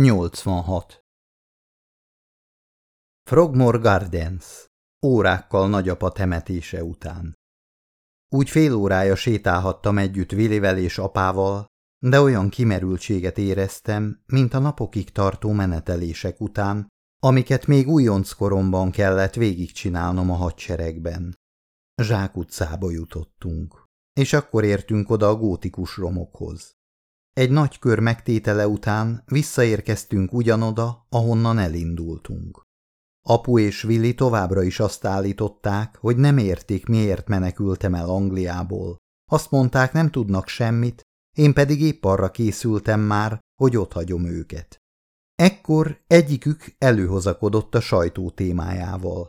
86. Frogmore Gardens Órákkal nagyapa temetése után Úgy fél órája sétálhattam együtt Willivel és apával, de olyan kimerültséget éreztem, mint a napokig tartó menetelések után, amiket még újonckoromban kellett végigcsinálnom a hadseregben. Zsák utcába jutottunk, és akkor értünk oda a gótikus romokhoz. Egy nagy kör megtétele után visszaérkeztünk ugyanoda, ahonnan elindultunk. Apu és Willi továbbra is azt állították, hogy nem értik, miért menekültem el Angliából. Azt mondták, nem tudnak semmit, én pedig épp arra készültem már, hogy otthagyom őket. Ekkor egyikük előhozakodott a sajtó témájával.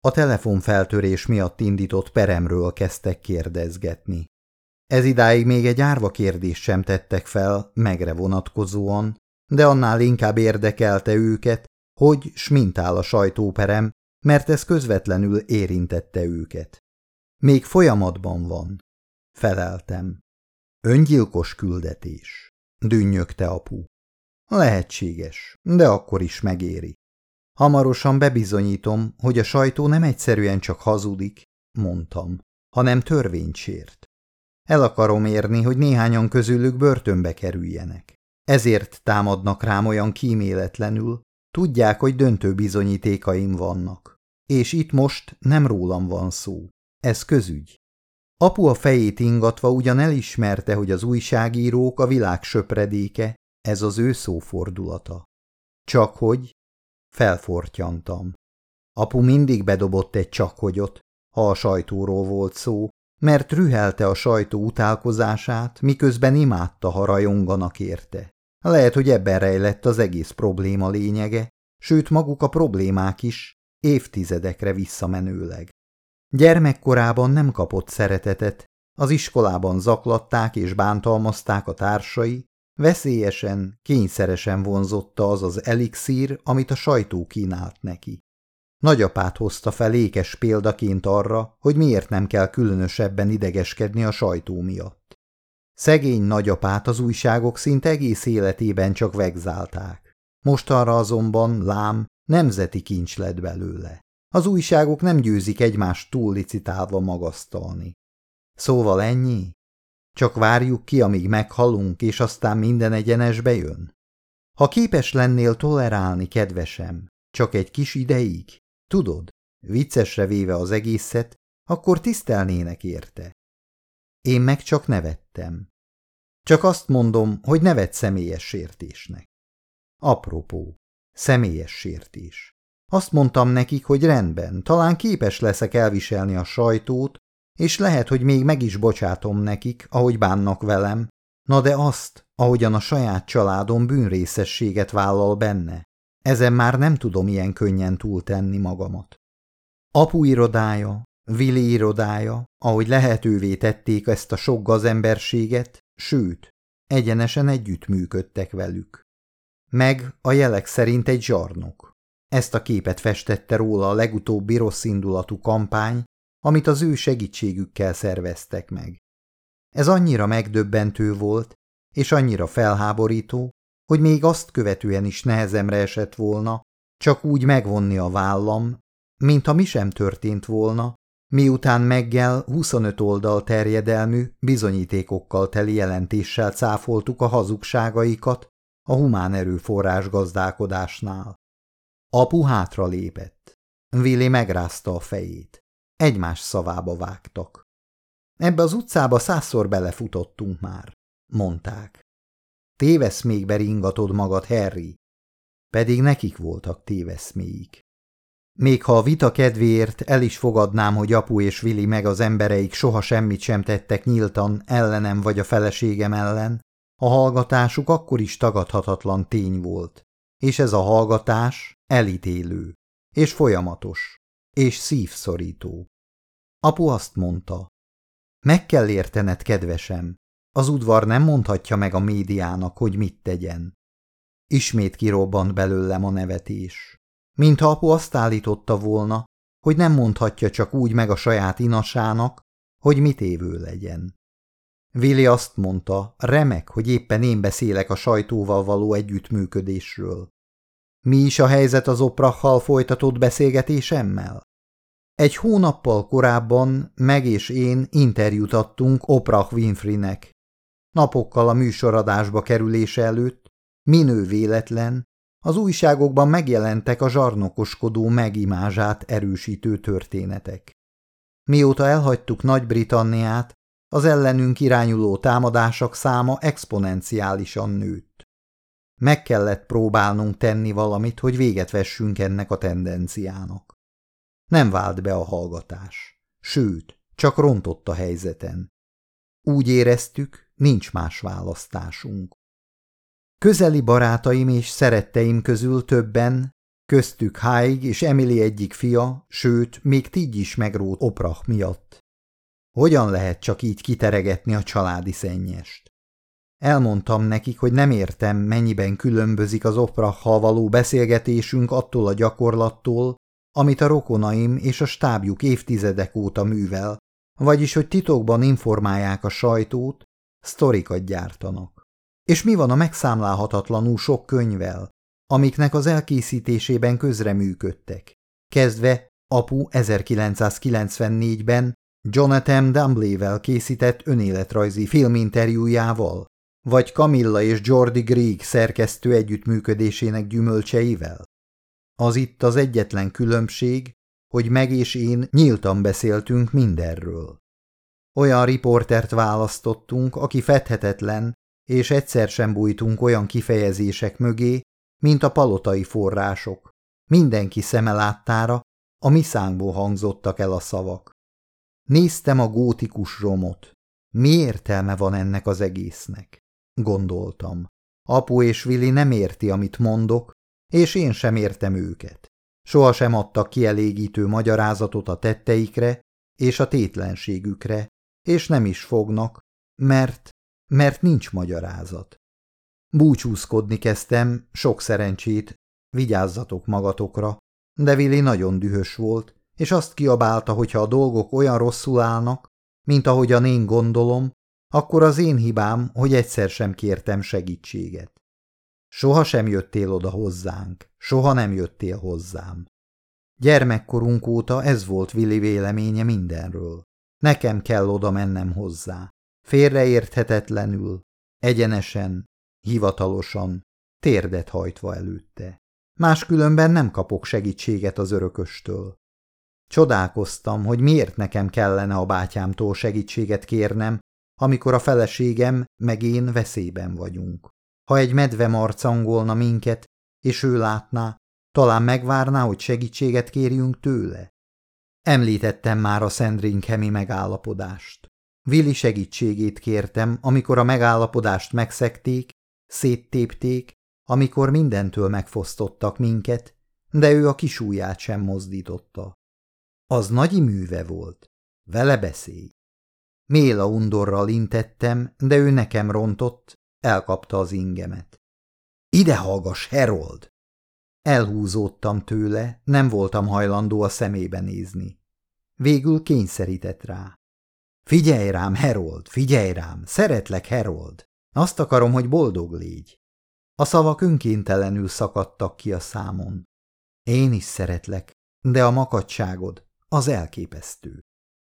A telefonfeltörés miatt indított peremről kezdtek kérdezgetni. Ez idáig még egy árva kérdést sem tettek fel megre vonatkozóan, de annál inkább érdekelte őket, hogy smintál a sajtóperem, mert ez közvetlenül érintette őket. Még folyamatban van, feleltem. Öngyilkos küldetés, dünnyögte apu. Lehetséges, de akkor is megéri. Hamarosan bebizonyítom, hogy a sajtó nem egyszerűen csak hazudik, mondtam, hanem törvényt sért. El akarom érni, hogy néhányan közülük börtönbe kerüljenek. Ezért támadnak rám olyan kíméletlenül, tudják, hogy döntő bizonyítékaim vannak. És itt most nem rólam van szó. Ez közügy. Apu a fejét ingatva ugyan elismerte, hogy az újságírók a világ söpredéke, ez az ő szófordulata. Csak hogy felfortyantam. Apu mindig bedobott egy csakhogyot, ha a sajtóról volt szó, mert rühelte a sajtó utálkozását, miközben imádta, ha rajonganak érte. Lehet, hogy ebben rejlett az egész probléma lényege, sőt maguk a problémák is, évtizedekre visszamenőleg. Gyermekkorában nem kapott szeretetet, az iskolában zaklatták és bántalmazták a társai, veszélyesen, kényszeresen vonzotta az az elixír, amit a sajtó kínált neki. Nagyapát hozta fel ékes példaként arra, hogy miért nem kell különösebben idegeskedni a sajtó miatt. Szegény nagyapát az újságok szinte egész életében csak vegzálták. Mostanra azonban, lám, nemzeti kincs lett belőle. Az újságok nem győzik egymást túl licitálva magasztalni. Szóval ennyi? Csak várjuk ki, amíg meghalunk, és aztán minden egyenesbe jön? Ha képes lennél tolerálni, kedvesem, csak egy kis ideig, Tudod, viccesre véve az egészet, akkor tisztelnének érte. Én meg csak nevettem. Csak azt mondom, hogy nevet személyes sértésnek. Apropó, személyes sértés. Azt mondtam nekik, hogy rendben, talán képes leszek elviselni a sajtót, és lehet, hogy még meg is bocsátom nekik, ahogy bánnak velem, na de azt, ahogyan a saját családom bűnrészességet vállal benne, ezen már nem tudom ilyen könnyen túltenni magamat. Apu irodája, Vili irodája, ahogy lehetővé tették ezt a sok gazemberséget, sőt, egyenesen együttműködtek velük. Meg a jelek szerint egy zsarnok. Ezt a képet festette róla a legutóbbi rossz indulatú kampány, amit az ő segítségükkel szerveztek meg. Ez annyira megdöbbentő volt, és annyira felháborító, hogy még azt követően is nehezemre esett volna, csak úgy megvonni a vállam, mint ha mi sem történt volna, miután meggel 25 oldal terjedelmű, bizonyítékokkal teli jelentéssel cáfoltuk a hazugságaikat a humán erőforrás gazdálkodásnál. Apu hátra lépett. Willi megrázta a fejét. Egymás szavába vágtak. Ebbe az utcába százszor belefutottunk már, mondták. Még beringatod magad, Harry. Pedig nekik voltak téveszméik. Még ha a vita kedvéért el is fogadnám, hogy apu és Vili meg az embereik soha semmit sem tettek nyíltan ellenem vagy a feleségem ellen, a hallgatásuk akkor is tagadhatatlan tény volt. És ez a hallgatás elítélő, és folyamatos, és szívszorító. Apu azt mondta, meg kell értened, kedvesem, az udvar nem mondhatja meg a médiának, hogy mit tegyen. Ismét kirobbant belőlem a nevetés. Mintha apu azt állította volna, hogy nem mondhatja csak úgy meg a saját inasának, hogy mit évő legyen. Willi azt mondta, remek, hogy éppen én beszélek a sajtóval való együttműködésről. Mi is a helyzet az oprachal folytatott beszélgetésemmel? Egy hónappal korábban meg és én interjút adtunk Oprah Winfreynek. Napokkal a műsoradásba kerülése előtt, minő véletlen, az újságokban megjelentek a zsarnokoskodó megimázsát erősítő történetek. Mióta elhagytuk Nagy-Britanniát, az ellenünk irányuló támadások száma exponenciálisan nőtt. Meg kellett próbálnunk tenni valamit, hogy véget vessünk ennek a tendenciának. Nem vált be a hallgatás. Sőt, csak rontott a helyzeten. Úgy éreztük, nincs más választásunk. Közeli barátaim és szeretteim közül többen, köztük Haig és Emily egyik fia, sőt, még Tigy is megrót Oprah miatt. Hogyan lehet csak így kiteregetni a családi szennyest? Elmondtam nekik, hogy nem értem, mennyiben különbözik az Opraha való beszélgetésünk attól a gyakorlattól, amit a rokonaim és a stábjuk évtizedek óta művel, vagyis hogy titokban informálják a sajtót, sztorikat gyártanak. És mi van a megszámlálhatatlanul sok könyvvel, amiknek az elkészítésében közreműködtek, kezdve apu 1994-ben Jonathan Dumblével készített önéletrajzi filminterjújával, vagy Camilla és Jordi Grieg szerkesztő együttműködésének gyümölcseivel? Az itt az egyetlen különbség, hogy meg és én nyíltan beszéltünk mindenről. Olyan riportert választottunk, aki fedhetetlen, és egyszer sem bújtunk olyan kifejezések mögé, mint a palotai források. Mindenki szeme láttára, a mi szánkból hangzottak el a szavak. Néztem a gótikus romot. Mi értelme van ennek az egésznek? Gondoltam. Apu és Vili nem érti, amit mondok, és én sem értem őket. Soha sem adtak kielégítő magyarázatot a tetteikre és a tétlenségükre, és nem is fognak, mert, mert nincs magyarázat. Búcsúzkodni kezdtem, sok szerencsét, vigyázzatok magatokra, de Vili nagyon dühös volt, és azt kiabálta, hogy ha a dolgok olyan rosszul állnak, mint ahogyan én gondolom, akkor az én hibám, hogy egyszer sem kértem segítséget. Soha sem jöttél oda hozzánk, soha nem jöttél hozzám. Gyermekkorunk óta ez volt Vili véleménye mindenről. Nekem kell oda mennem hozzá. Félreérthetetlenül, egyenesen, hivatalosan, térdet hajtva előtte. Máskülönben nem kapok segítséget az örököstől. Csodálkoztam, hogy miért nekem kellene a bátyámtól segítséget kérnem, amikor a feleségem meg én veszélyben vagyunk. Ha egy medve marcangolna minket, és ő látná, talán megvárná, hogy segítséget kérjünk tőle. Említettem már a Sandringhemi megállapodást. Vili segítségét kértem, amikor a megállapodást megszekték, széttépték, amikor mindentől megfosztottak minket, de ő a kisúját sem mozdította. Az nagy műve volt. Vele beszélj. Méla undorral intettem, de ő nekem rontott, elkapta az ingemet. Ide hallgass, Herold! Elhúzódtam tőle, nem voltam hajlandó a szemébe nézni. Végül kényszerített rá. Figyelj rám, Herold, figyelj rám, szeretlek, Herold. Azt akarom, hogy boldog légy. A szavak önkéntelenül szakadtak ki a számon. Én is szeretlek, de a makadságod az elképesztő.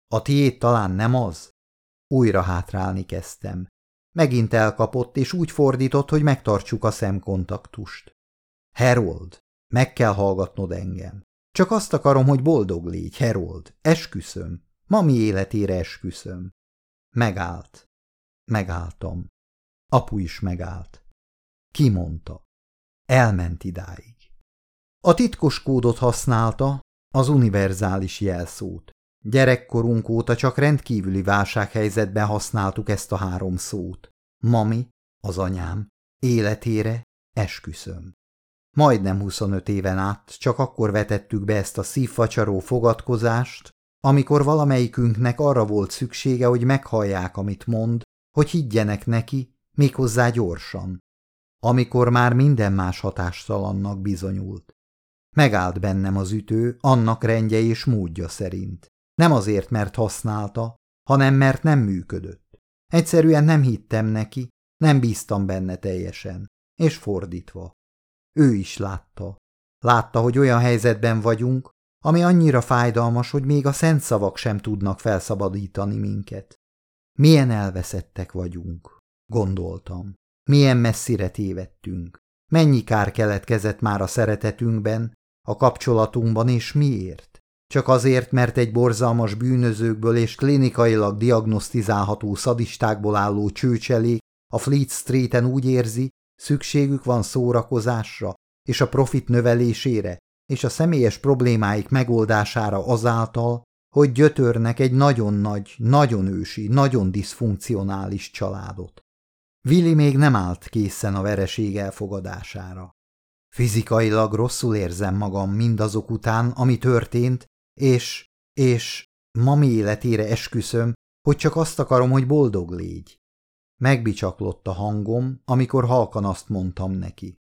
A tiéd talán nem az? Újra hátrálni kezdtem. Megint elkapott, és úgy fordított, hogy megtartsuk a szemkontaktust. Herold, meg kell hallgatnod engem. Csak azt akarom, hogy boldog légy, Herold. Esküszöm. Mami életére esküszöm. Megállt. Megálltam. Apu is megállt. Kimondta. Elment idáig. A titkos kódot használta, az univerzális jelszót. Gyerekkorunk óta csak rendkívüli válsághelyzetben használtuk ezt a három szót. Mami, az anyám, életére esküszöm. Majdnem 25 éven át csak akkor vetettük be ezt a szívfacsaró fogadkozást, amikor valamelyikünknek arra volt szüksége, hogy meghallják, amit mond, hogy higgyenek neki, méghozzá gyorsan. Amikor már minden más hatástalannak bizonyult. Megállt bennem az ütő, annak rendje és módja szerint. Nem azért, mert használta, hanem mert nem működött. Egyszerűen nem hittem neki, nem bíztam benne teljesen, és fordítva. Ő is látta. Látta, hogy olyan helyzetben vagyunk, ami annyira fájdalmas, hogy még a szent szavak sem tudnak felszabadítani minket. Milyen elveszettek vagyunk, gondoltam. Milyen messzire tévedtünk. Mennyi kár keletkezett már a szeretetünkben, a kapcsolatunkban, és miért? Csak azért, mert egy borzalmas bűnözőkből és klinikailag diagnosztizálható szadistákból álló csőcselék a Fleet Streeten úgy érzi, szükségük van szórakozásra és a profit növelésére és a személyes problémáik megoldására azáltal, hogy gyötörnek egy nagyon nagy, nagyon ősi, nagyon diszfunkcionális családot. Willi még nem állt készen a vereség elfogadására. Fizikailag rosszul érzem magam mindazok után, ami történt, és, és mami életére esküszöm, hogy csak azt akarom, hogy boldog légy. Megbicsaklott a hangom, amikor halkan azt mondtam neki.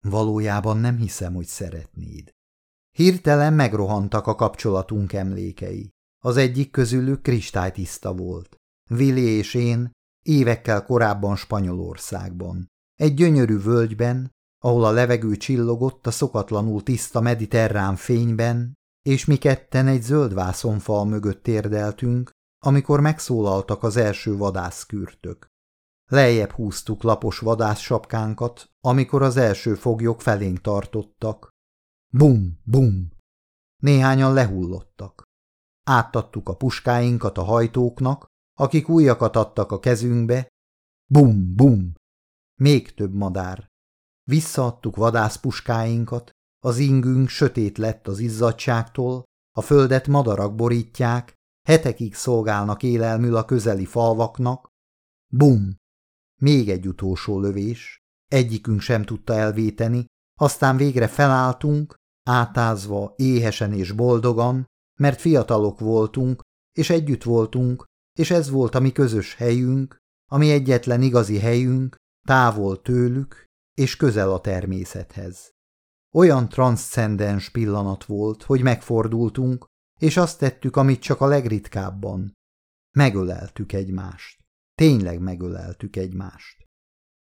Valójában nem hiszem, hogy szeretnéd. Hirtelen megrohantak a kapcsolatunk emlékei. Az egyik közülük kristálytiszta volt. Vili és én évekkel korábban Spanyolországban. Egy gyönyörű völgyben, ahol a levegő csillogott a szokatlanul tiszta mediterrán fényben, és mi ketten egy zöld vászonfal mögött térdeltünk, amikor megszólaltak az első vadászkürtök. Lejjebb húztuk lapos vadászsapkánkat, amikor az első foglyok felénk tartottak. Bum, bum! Néhányan lehullottak. Áttattuk a puskáinkat a hajtóknak, akik újakat adtak a kezünkbe. Bum, bum! Még több madár. Visszaadtuk vadászpuskáinkat, az ingünk sötét lett az izzadságtól, a földet madarak borítják, hetekig szolgálnak élelmül a közeli falvaknak. Bum! Még egy utolsó lövés, egyikünk sem tudta elvéteni, aztán végre felálltunk, átázva, éhesen és boldogan, mert fiatalok voltunk, és együtt voltunk, és ez volt a mi közös helyünk, ami egyetlen igazi helyünk, távol tőlük, és közel a természethez. Olyan transzcendens pillanat volt, hogy megfordultunk, és azt tettük, amit csak a legritkábban. Megöleltük egymást. Tényleg megöleltük egymást.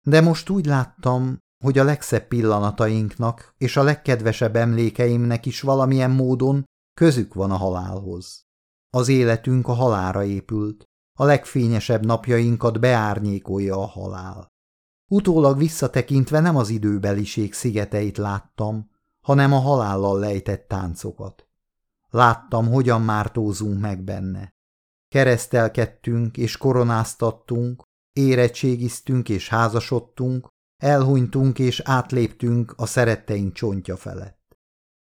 De most úgy láttam, hogy a legszebb pillanatainknak és a legkedvesebb emlékeimnek is valamilyen módon közük van a halálhoz. Az életünk a halára épült, a legfényesebb napjainkat beárnyékolja a halál. Utólag visszatekintve nem az időbeliség szigeteit láttam, hanem a halállal lejtett táncokat. Láttam, hogyan mártózunk meg benne. Keresztelkedtünk és koronáztattunk, érettségiztünk és házasodtunk, elhunytunk és átléptünk a szeretteink csontja felett.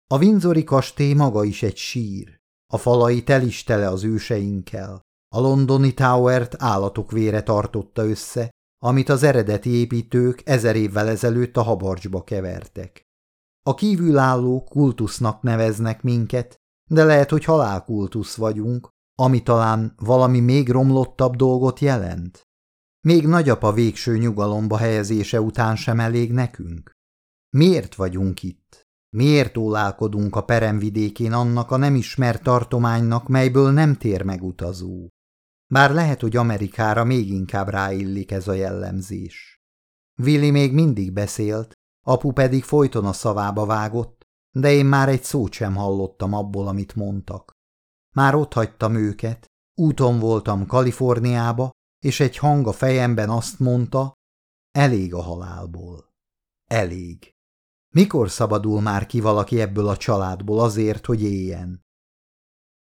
A Windsori kastély maga is egy sír, a falai telistele az őseinkkel, a londoni Towert állatok vére tartotta össze, amit az eredeti építők ezer évvel ezelőtt a habarcsba kevertek. A kívülálló kultusznak neveznek minket, de lehet, hogy halálkultusz vagyunk, ami talán valami még romlottabb dolgot jelent. Még nagyapa végső nyugalomba helyezése után sem elég nekünk? Miért vagyunk itt? Miért ólálkodunk a peremvidékén annak a nem ismert tartománynak, melyből nem tér meg utazó? Bár lehet, hogy Amerikára még inkább ráillik ez a jellemzés. Willi még mindig beszélt, apu pedig folyton a szavába vágott, de én már egy szót sem hallottam abból, amit mondtak. Már ott hagytam őket, úton voltam Kaliforniába, és egy hang a fejemben azt mondta, elég a halálból. Elég. Mikor szabadul már ki valaki ebből a családból azért, hogy éljen?